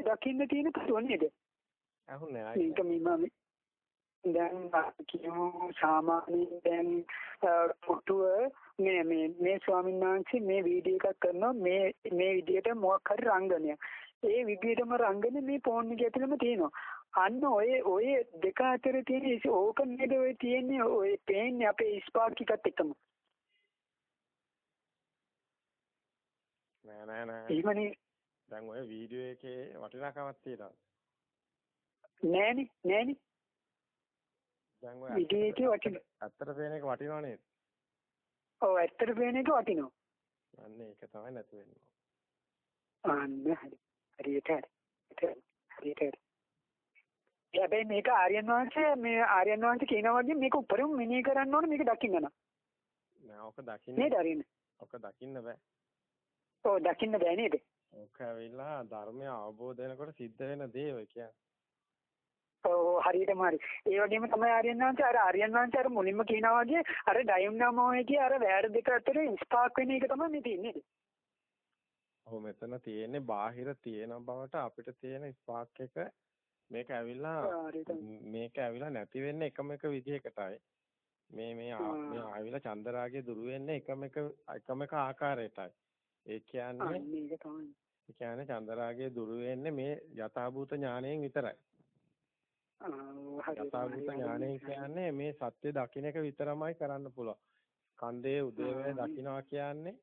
මේ දකින්න තියෙන කරුව නේද? අහුන්නේ මේක මම දැන් කියමු සාමාන්‍යයෙන් දැන් පුටුව මේ මේ මේ ස්වාමීන් වහන්සේ මේ වීඩියෝ එකක් කරනවා මේ මේ විදිහට මොකක් හරි රංගනයක්. ඒ විදිහටම රංගන මේ ෆෝන් එකේ ඇතුළෙම තියෙනවා. අන්න ඔය ඔය දෙක අතර තියෙන ඕක නේද ඔය තියෙන්නේ ඔය පේන්නේ අපේ ස්පාර්ක් එකත් එක්කම. නෑ නෑ නෑ. එහෙමනේ. දැන් ඔය වීඩියෝ එකේ වටිනාකමක් තියෙනවා. නෑනේ නෑනේ. දැන් ඔය වීඩියෝ එකේ වටින. ඇත්තට පේන එක වටිනව නේද? ඔව් ඇත්තට පේන එක වටිනවා. අන්න ඒක තමයි නැතු වෙන්නේ. අන්න හරි. හරියට හරි. හරියට හරි. හැබැයි මේක ආර්යයන් වහන්සේ මේ ආර්යයන් වහන්සේ කියනවා වගේ මේක උඩරින් මෙනෙහි කරන්න ඕනේ මේක දකින්න නම්. නෑ ඔක දකින්න. නේද ආර්යයන්? ඔක දකින්න බෑ. ඔව් දකින්න බෑ නේද? ඔක ඇවිල්ලා ධර්මය අවබෝධ වෙනකොට සිද්ධ වෙන දේ ඔය කියන්නේ. ඔව් හරියටම හරි. ඒ වගේම තමයි ආර්යයන් වහන්සේ අර ආර්යයන් වහන්සේ අර මුලින්ම කියනවා වගේ අර ඩයුම්නාමෝයේ අර වැර දෙක අතර ස්පාක් වෙන එක තමයි මේ තියෙන්නේ. ඔව් මෙතන තියෙන්නේ බාහිර තියෙන බවට අපිට තියෙන ස්පාක් එක මේක ඇවිල්ලා මේක ඇවිල්ලා නැති වෙන්නේ එකම එක විදිහකටයි. මේ මේ මේ ආවිලා චන්දරාගයේ දුරු වෙන්නේ එකම එක එකම එක ආකාරයටයි. ඒ කියන්නේ මේක තමයි. ඒ කියන්නේ චන්දරාගයේ දුරු වෙන්නේ මේ යථාභූත ඥාණයෙන් විතරයි. යථාභූත ඥාණය කියන්නේ මේ සත්‍ය දකින්න එක විතරමයි කරන්න පුළුවන්. කන්දේ උදේවැය දකින්නවා කියන්නේ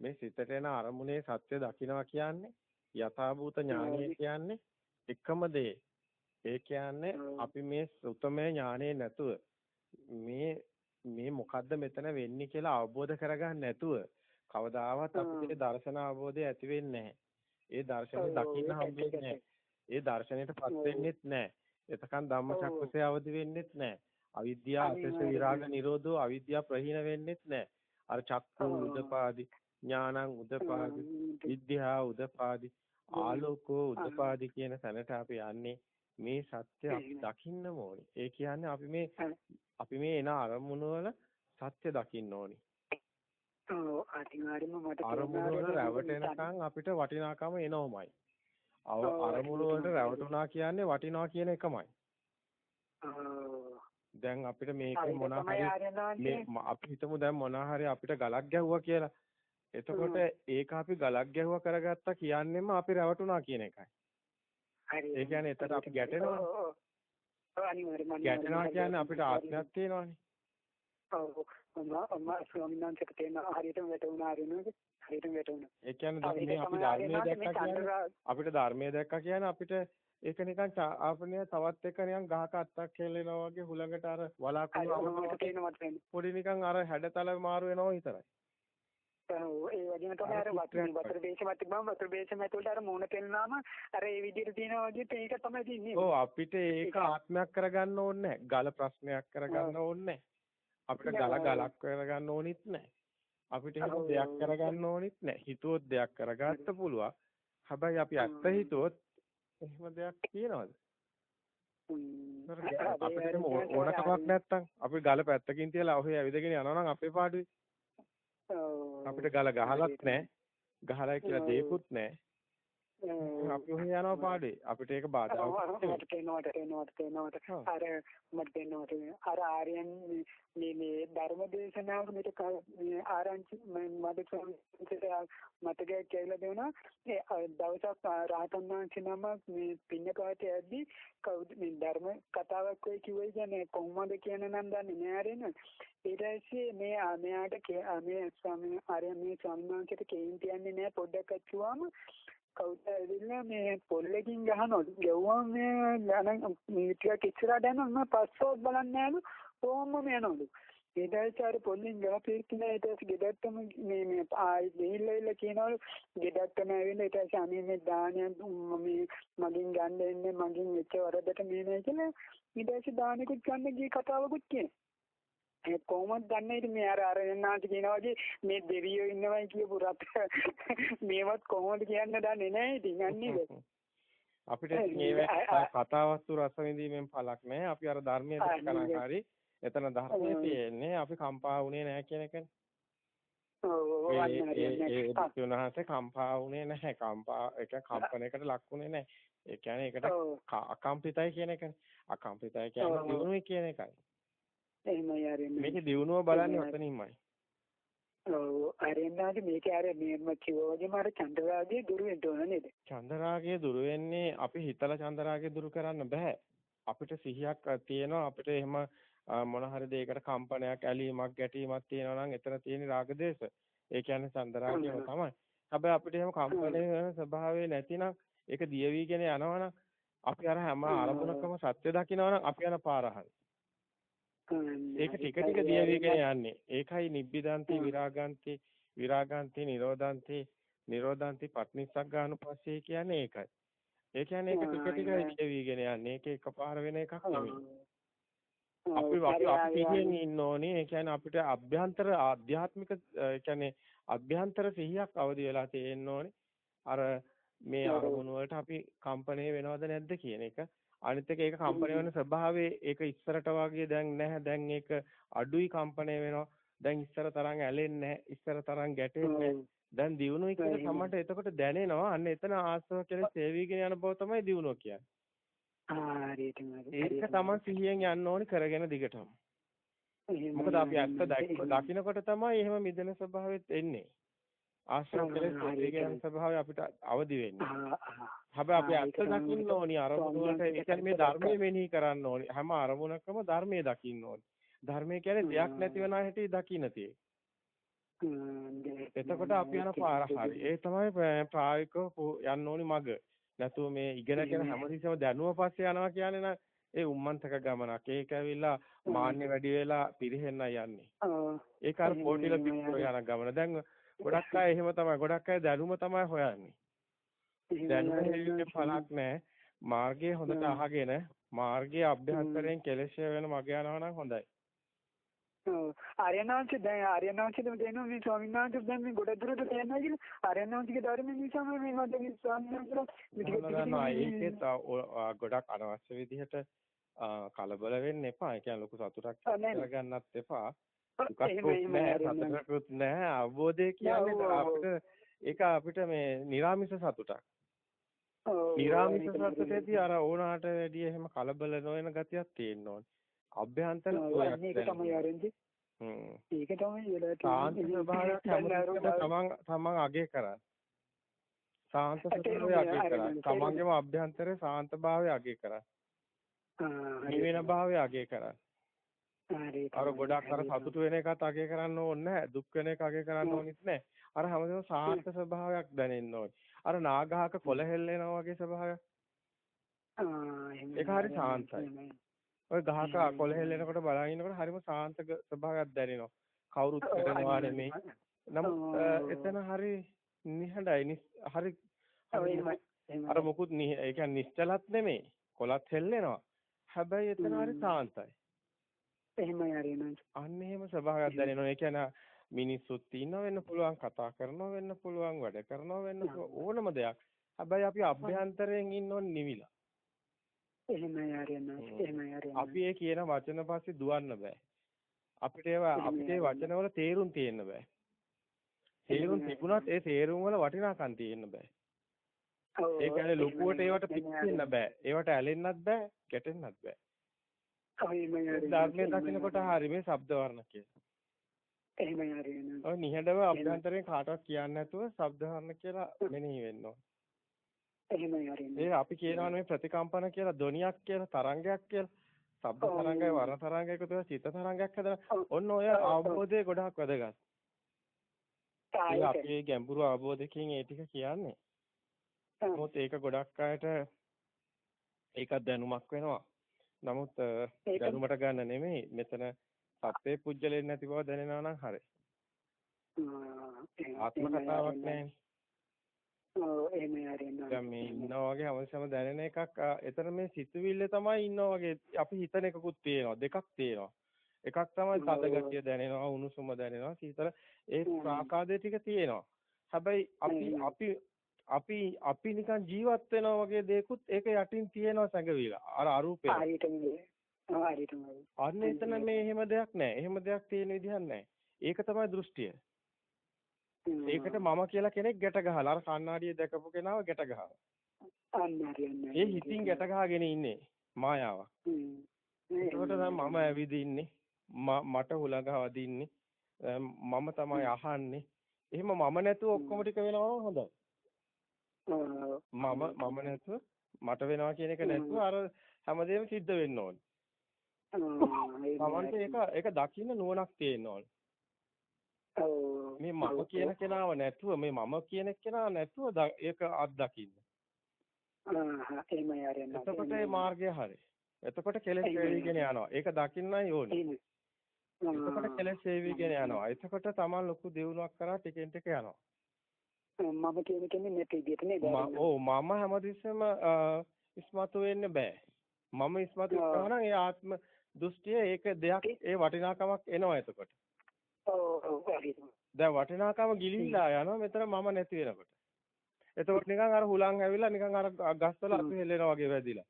මේ සිතට එන අරමුණේ සත්‍ය දකින්නවා කියන්නේ යථාභූත ඥානය කියන්නේ එකම දේ. ඒ කියන්නේ අපි මේ උතමේ ඥානෙ නැතුව මේ මේ මොකද්ද මෙතන වෙන්නේ කියලා අවබෝධ කරගන්න නැතුව කවදාවත් අපිට දර්ශන අවබෝධය ඇති වෙන්නේ නැහැ. ඒ දර්ශනේ දකින්න හම්බෙන්නේ නැහැ. ඒ දර්ශනයටපත් වෙන්නෙත් නැහැ. එතකන් ධම්මචක්කසේ අවදි වෙන්නෙත් නැහැ. අවිද්‍යාව අසස විරාග නිරෝධෝ අවිද්‍යාව ප්‍රහීන වෙන්නෙත් නැහැ. අර චක්කු උදපාදි ඥානං උදපාදි විද්‍යා උදපාදි ආලෝකෝ උදපාදි කියන තැනට අපි යන්නේ මේ සත්‍ය අපි දකින්න ඕනේ. ඒ කියන්නේ අපි මේ අපි මේ එන අරමුණු වල සත්‍ය දකින්න ඕනේ. ඔව් අනිවාර්යයෙන්ම මට අරමුණු රැවටෙනකන් අපිට වටිනාකම එනවමයි. අරමුණු වලට රැවටුණා කියන්නේ වටිනවා කියන එකමයි. දැන් අපිට මේක මොනවා හරි අපි හිතමු දැන් මොනවා හරි අපිට ගලක් ගැහුවා කියලා. එතකොට ඒක අපි ගලක් ගැහුවා කරගත්තා කියන්නෙම අපි රැවටුණා කියන එකයි. හරි. ඒ කියන්නේ එතන අපි ගැටෙනවා. ගැටෙනවා කියන්නේ අපිට ආත්මයක් තියෙනවානේ. ඔව් මම ස්වාමීන් වහන්සේට තේන හරියටම වැටුණා හරිනවද? හරියටම වැටුණා. ඒ කියන්නේ මේ අපි ධර්මයේ දැක්කා කියන්නේ අපිට ධර්මයේ දැක්කා කියන්නේ අපිට ඒක නිකන් ආපනේ තවත් එක නිකන් ගහක අත්තක් කෙල්ලෙනවා වගේ හුලඟට අර වලාකුළු පොඩි නිකන් අර හැඩතල මාරු වෙනවා විතරයි. ඒ වගේම තමයි අර වතුර වතුර දේශමත් තිබ්බම වතුර දේශමත් වලට අර මූණ පෙන්නාම අර ඒ විදිහට තියෙනවා වගේ ඒක තමයි තියන්නේ. ඔව් අපිට ඒක ආත්මයක් කරගන්න ඕනේ ගල ප්‍රශ්නයක් කරගන්න ඕනේ අපිට ගල ගලක් කරගන්න ඕනිත් නැහැ. අපිට එහෙම දෙයක් කරගන්න ඕනිත් නැහැ. හිතුවොත් දෙයක් කරගන්න පුළුවන්. හැබැයි අපි ඇත්ත හිතුවොත් එහෙම දෙයක් තියනවද? අපිට ඕනකමක් නැත්තම් අපි ගල පැත්තකින් තියලා ඔහේ ඇවිදගෙන යනවා නම් අපේ පාඩුවේ අපිට ගල ගහලත් නැහැ. ගහලා කියලා දෙයක්වත් නැහැ. අපි ඔහේ යනවා පාඩේ. අපිට ඒක බාධාවක් මට තේනවට තේනවට තේනවට අර මට තේනවට අර ආර්යයන් මේ මේ ධර්ම දේශනාවක මෙතන මේ ආරංචි මට මතකයක් කියලා දෙනවා. ඒ දවසක් රාතන් වහන්සේ නමක් මේ පින්නකාට යද්දි කවුද මේ ධර්ම කතාවක් වෙයි කිව්වයි කියන්නේ කොහොමද කියන නම් දන්නේ නෑ ආරෙන ඊට පස්සේ මේ මෙයාට මේ ස්වාමීන් ආර්යයන් මේ ස්වාමීන් වහන්සේට කේන් තියන්නේ නෑ පොඩ්ඩක් අච්චුවාම කවුද ඇවිල්ලා මේ පොල්ලකින් ගහනවලු. ගැව්වම මේ යන මේ ටිකක් ඉස්සරහට යනවා මම පස්සෝත් බලන්නේ නෑලු. කොහොමම යනවලු. ඊට පස්සේ අර පොල්ලෙන් ගහපේ කියලා ඊට පස්සේ ගෙදරටම මේ මේ ආයි ගිහිල්ලා ඉල්ල කියනවලු ගෙදරටම ඇවිල්ලා ඊට පස්සේ අනේ මේ දානයක් මේ මගෙන් ගන්න එන්නේ මගෙන් වෙච්ච වරදට මේ නෑ කියලා ඊට පස්සේ දානෙකුත් ගන්න ගිය කතාවකුත් කියනවා. ඒ කොහොමද දන්නේ ඉතින් මේ අර අර එන්නාට කියනවා වගේ මේ දෙවියෝ ඉන්නවයි කියපු රට මේවත් කොහොමද කියන්න දන්නේ නැහැ ඉතින් අන්නේද අපිට මේ කතාවස්තු රස විඳීමෙන් පළක් නැහැ අපි අර ධර්මයේ දැක්කම හරි එතන ධර්මයේ තියෙන්නේ අපි කම්පා වුණේ නැහැ කියන එකනේ ඔව් ඒ අන්න කම්පා වුණේ නැහැ. කම්පා ඒක කම්පනයකට ලක් වුණේ නැහැ. ඒ කියන්නේ ඒකට අකම්පිතයි කියන එකනේ. අකම්පිතයි කියන්නේ. දිනුනේ කියන එකයි. එහෙමයි හරියන්නේ මේකේ දිනුව බලන්නේ ඔතනින්මයි. ඔව් හරියන්නේ මේකේ අර මේම කිව්වා වගේම අර චන්ද්‍රරාගයේ දුරු වෙන්න ඕන නේද චන්දරාගය දුරු වෙන්නේ අපි හිතලා චන්දරාගය දුරු කරන්න බෑ. අපිට සිහියක් තියෙනවා අපිට එහෙම මොන හරි දෙයකට කම්පනයක් ඇලීමක් ගැටීමක් තියෙනවා නම් එතන තියෙන රාග දේශ. ඒ කියන්නේ චන්දරාගයම තමයි. හැබැයි අපිට එහෙම කම්පණය වෙන ස්වභාවය නැතිනම් ඒක දිය වීගෙන යනවනම් අපි අර හැම අරමුණකම සත්‍ය දකිනවනම් අපි යන පාර හරි. ඒක ටික ටික දිය වීගෙන යන්නේ. ඒකයි නිබ්බිදාන්ති විරාගාන්ති විරාගාන්ති නිරෝධාන්ති නිරෝධාන්ති පටිනිස්සග්ගානුපස්සේ කියන්නේ ඒකයි. ඒ කියන්නේ ඒක ටික ටික දිය වීගෙන යන්නේ. ඒක එකපාර වෙන එකක් නෙමෙයි. අපි අපි අපි සිහියෙන් ඉන්න ඕනේ. ඒ කියන්නේ අපිට අභ්‍යන්තර ආධ්‍යාත්මික ඒ කියන්නේ අභ්‍යන්තර සිහියක් අවදි වෙලා තියෙන්න ඕනේ. අර මේ අරමුණු වලට අපි කම්පණය වෙනවද නැද්ද කියන එක. අනිත් එක ඒක කම්පණය වෙන ස්වභාවයේ ඒක ඉස්සරට වගේ දැන් නැහැ. දැන් ඒක අඩුයි කම්පණය වෙනවා. දැන් ඉස්සර තරම් ඇලෙන්නේ නැහැ. ඉස්සර තරම් ගැටෙන්නේ. දැන් දිනුනොයි කියලා සමහරට එතකොට දැනෙනවා. අන්න එතන ආස්ව කියලා සේවීගෙන යන බව තමයි දිනුනෝ කියන්නේ. ඒක තමයි සිහියෙන් යන්න ඕනේ කරගෙන දිගටම. මොකද අපි ඇත්ත දකින්නකොට තමයි එහෙම මිදෙන ස්වභාවෙත් එන්නේ. ආශ්‍රම කෙලෙස් සේවීගෙන ස්වභාවය අපිට අවදි වෙන්නේ. හැබැයි අපි ඇත්ත දකින්න ඕනි අරමුණ වලට ඒ කියන්නේ මේ ධර්මයේ මෙනෙහි කරන්න ඕනි. හැම අරමුණකම ධර්මයේ දකින්න ඕනි. ධර්මයේ කියන්නේ දෙයක් නැති වෙනා හැටි දකින්න තියෙන්නේ. එතකොට අපි යන පාර හරි. ඒ තමයි ප්‍රායෝගිකව යන්න ඕනි මග. නැතුව මේ ඉගෙනගෙන හැමතිස්සෙම දැනුව පස්සේ යනවා කියන්නේ නම් ඒ උම්මන්තක ගමනක්. ඒක ඇවිල්ලා මාන්නේ වැඩි වෙලා පිරෙහෙන්න යන්නේ. ඒක අර පොටිල පිටුර යන ගමන. දැන් ගොඩක් අය එහෙම තමයි. ගොඩක් අය දැනුම තමයි හොයන්නේ. දැනුම හෙල්ලෙන්නේ පළක් නැහැ. මාර්ගය හොඳට අහගෙන මාර්ගයේ අභ්‍යන්තරයෙන් කෙලෙස් වෙන මග යනවා නම් හොඳයි. ආර්යනාංශ දැන් ආර්යනාංශෙද දෙනවා මේ ස්වාමීන් වහන්සේ දැන් මේ ගොඩ දුරට තේනවා කියලා ආර්යනාංශික ධර්මයෙන් නිසාම මේ මට මේ ස්වාමීන් වහන්සේ ගොඩක් අනවශ්‍ය විදිහට කලබල වෙන්න එපා. ඒ කියන්නේ ලොකු සතුටක් කරගන්නත් එපා. දුකක් නෑ සතුටකුත් නෑ අවබෝධය කියන්නේ අපිට ඒක අපිට මේ නිර්ාමිෂ සතුටක්. නිර්ාමිෂ සතුටේදී අර ඕනාට වැඩිය එහෙම කලබල නොවන ගතියක් තියෙන්න ඕනේ. අභ්‍යන්තර ඒක තමයි ආරෙන්ජි. හ්ම්. ඒක තමයි වෙලා සාන්ත ස්වභාවයක් තමන් තමන් අගය කරන්නේ. සාන්ත ස්වභාවය අගය කරන්නේ. තමන්ගේම අභ්‍යන්තරේ සාන්ත භාවය අගය කරන්නේ. නිවෙන භාවය අගය කරන්නේ. අර ගොඩක් අර සතුට වෙන එකත් අගය කරන්න ඕනේ නැහැ. දුක් වෙන එක අගය කරන්න ඕනෙත් නැහැ. අර හැමදේම සාන්ත ස්වභාවයක් දැනෙන්න ඕනේ. අර නාගහක කොළ හෙල්ලෙනවා වගේ ස්වභාවයක්. ඒක හරි සාන්තයි. ඔය ගහක කොළ හෙල්ලෙනකොට බලන් ඉන්නකොට හරිම සාන්ත ස්වභාවයක් දැනෙනවා. කවුරුත් කරනවා නෙමෙයි. නමුත් එතන හරි නිහඬයි. හරි අර මොකුත් ඒ කියන්නේ නිශ්චලත් නෙමෙයි. කොළත් හෙල්ලෙනවා. හැබැයි එතන හරි සාන්තයි. එහෙමයි හරියනවා. අන්න එහෙම ස්වභාවයක් දැනෙනවා. ඒ කියන්නේ මිනිස්සුත් ඉන්නව වෙන්න පුළුවන්, කතා කරනවා වෙන්න පුළුවන්, වැඩ කරනවා වෙන්න ඕනම දෙයක්. හැබැයි අපි අභ්‍යන්තරයෙන් ඉන්නව නිවිලා. එහෙමයි හරියනවා. එහෙමයි හරියනවා. අපි ඒ කියන වචන පස්සේ දුවන්න බෑ. අපිට ඒවා අපිට ඒ වචනවල තේරුම් තියෙන්න බෑ. තේරුම් තිබුණත් ඒ තේරුම් වල වටිනාකම් තියෙන්න බෑ. ඒ කියන්නේ ලොකුවට ඒවට පිටින්න බෑ. ඒවට ඇලෙන්නත් බෑ, ගැටෙන්නත් බෑ. ධර්මයේ දකින්නකොට හරි මේ ශබ්ද වර්ණ කියලා. එහෙමයි හරියනවා. ඔය නිහඬව අභ්‍යන්තරයෙන් කාටවත් කියන්නේ නැතුව ශබ්ද වර්ණ කියලා මෙනෙහි වෙන්න ඕන. එහෙමයි හරියන්නේ. ඒ අපි කියනවා මේ ප්‍රතිකම්පන කියලා ධ්වනියක් කියලා තරංගයක් කියලා. ශබ්ද තරංගය වර්ණ තරංගය එකතු වෙලා චිත්ත තරංගයක් හදලා ඔන්න ඔය අවබෝධය ගොඩක් වැදගත්. ඒ අපේ ගැඹුරු අවබෝධයකින් ඒ ටික කියන්නේ. නමුත් ඒක ගොඩක් අයට ඒකත් දැනුමක් වෙනවා. නමුත් දැනුමට ගන්න නෙමෙයි මෙතන සත්වේ පුජ්‍යලෙන්නේ නැති බව දැනෙනවා නම් හරි. ආත්ම කතාවක් නැහැ. ඔව් එහෙමයි හරියනවා. දැන් මේ ඉන්නා වගේ අවශ්‍යම දැනෙන එකක් එතන මේ සිතුවිල්ල තමයි ඉන්නා වගේ අපි හිතන එකකුත් තියෙනවා දෙකක් තියෙනවා. එකක් තමයි තද ගතිය දැනෙනවා උණුසුම දැනෙනවා සීතල ඒ ආකාදේ ටික තියෙනවා. හැබැයි අපි අපි අපි අපි නිකන් ජීවත් වෙනවා වගේ දේකුත් ඒක යටින් තියෙනවා සැඟවිලා. අර අරූපේ. අන්න එතන මේ එහෙම දෙයක් නැහැ. එහෙම දෙයක් තියෙන විදිහක් නැහැ. ඒක තමයි දෘෂ්ටිය. ඒකට මම කියලා කෙනෙක් ගැට ගහලා අර කණ්ණාඩිය දැකපු කෙනාව ගැට ගහනවා. ඒ හිතින් ගැට ගහගෙන ඉන්නේ මායාවක්. ඒකට තමයි මම ඇවිදින්නේ. මට හුලඟ වදින්නේ. මම තමයි අහන්නේ. එහෙම මම නැතුව ඔක්කොම ටික වෙනවා හොඳයි. මම මම නැතුව මට වෙනවා කියන එක නැතුව අර හැමදේම සිද්ධ වෙන්න ඕනේ. තමන්ට ඒක ඒක දකින්න නුවණක් තියෙන්න ඕනේ. මේ මම කියන කෙනාව නැතුව මේ මම කියන කෙනා නැතුව ඒක අත්දකින්න. එතකොට මේ මාර්ගය හරි. එතකොට කෙලෙස් වේවිගෙන යනවා. ඒක දකින්නයි ඕනේ. එතකොට කෙලෙස් වේවිගෙන යනවා. එතකොට තමන් ලොකු දියුණුවක් කරා ටිකෙන් ටික යනවා. මම කියන කෙනේ නැති විදිහට නේද? ඔව් මම හැමතිස්සෙම ඉස්මතු වෙන්න බෑ. මම ඉස්මතු කරනවා නම් ඒ ආත්ම දෘෂ්ටිය ඒක දෙයක් ඒ වටිනාකමක් එනවා එතකොට. දැන් වටිනාකම ගිලිහිලා යනවා මෙතන මම නැති වෙනකොට. එතකොට නිකන් අර හුලං ඇවිල්ලා නිකන් අර ගස්වල අතු හෙල්ලෙනා වගේ වැදිලා.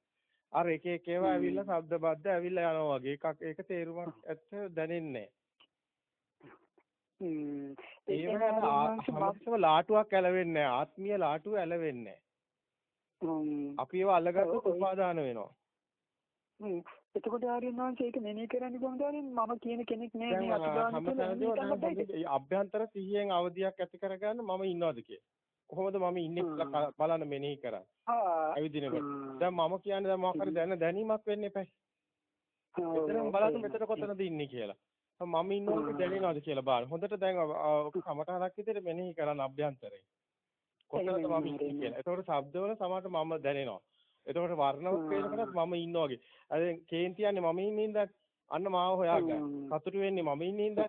අර එක එක ඒවා ඇවිල්ලා ශබ්ද බද්ද ඇවිල්ලා යනවා වගේ එකක් ඒක තේරුමක් ඇත්ත දැනෙන්නේ නැහැ. ලාටුවක් ඇලවෙන්නේ නැහැ. ආත්මීය ලාටුව ඇලවෙන්නේ නැහැ. අපි ඒව අල්ලගත්තොත් උපාදාන වෙනවා. එතකොට ආර්යනාංශ ඒක මෙනෙහි කරන්නේ කොහොමද මම කියන කෙනෙක් නෑ මේ අතුගාන අභ්‍යන්තර සිහියෙන් අවදියක් ඇති කරගන්න මම ඉන්නවද. කොහොමද මම ඉන්නේ කියලා බලන්න මෙනෙහි කරා. ඇවිදිනකොට. දැන් මම කියන්නේ දැන් මොකක් හරි දැන දැනීමක් වෙන්න එපා. එතනම බලන්න මෙතන කොතනද ඉන්නේ කියලා. මම ඉන්නවද දැනෙනවද කියලා බලන්න. හොඳට දැන් ඔක සමටහනක් විදිහට මෙනෙහි කරන්න අභ්‍යන්තරේ. කොතනද මම ඉන්නේ කියලා. එතකොට ශබ්දවල සමහරට මම දැනෙනවා. එතකොට වර්ණවත් පේනකොට මම ඉන්නවා වගේ. අර කේන්ති යන්නේ මම ඉන්නේ ඉඳන් අන්න මාව හොයාගන්න. සතුටු වෙන්නේ මම ඉන්නේ ඉඳන්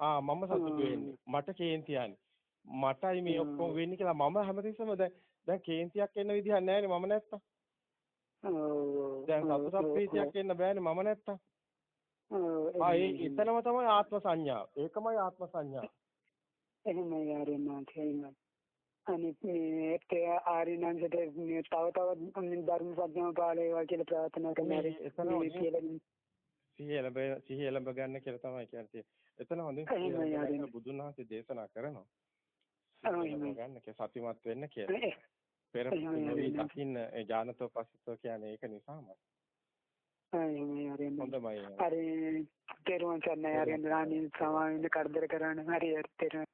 ආ මම සතුටු වෙන්නේ. මට කේන්ති යන්නේ. මටයි මේ ඔක්කොම වෙන්නේ කියලා මම හැමතිස්සෙම දැන් දැන් කේන්තියක් එන්න විදිහක් නැහැනේ මම නැත්තම්. දැන් සතුටක් ප්‍රීතියක් එන්න බෑනේ මම නැත්තම්. ආ ඒ එතනම තමයි ආත්ම සංඥාව. ඒකමයි ආත්ම සංඥාව. එහෙමයි ආරෙන්නාන්ත එහෙමයි. අනිත් මේ ඒ ආරිනන්සට තව තවත් ධර්ම ප්‍රඥාව පාලේවා කියලා ප්‍රාර්ථනා කරනවා. සිහිය ලැබ සිහිය ලැබ ගන්න කියලා තමයි කියන්නේ. එතන හොඳින් බුදුන් වහන්සේ දේශනා කරනවා. ගන්න කියලා සතිමත් වෙන්න කියලා. පෙර පුණ්‍යවි දකින්න ඥානතෝ පස්සතෝ කියන්නේ ඒක නිසාමයි. හරි හරි තේරුම් ගන්න හරි රාණි සමාවෙන්න කරදර කරන්න හරි තේරුම්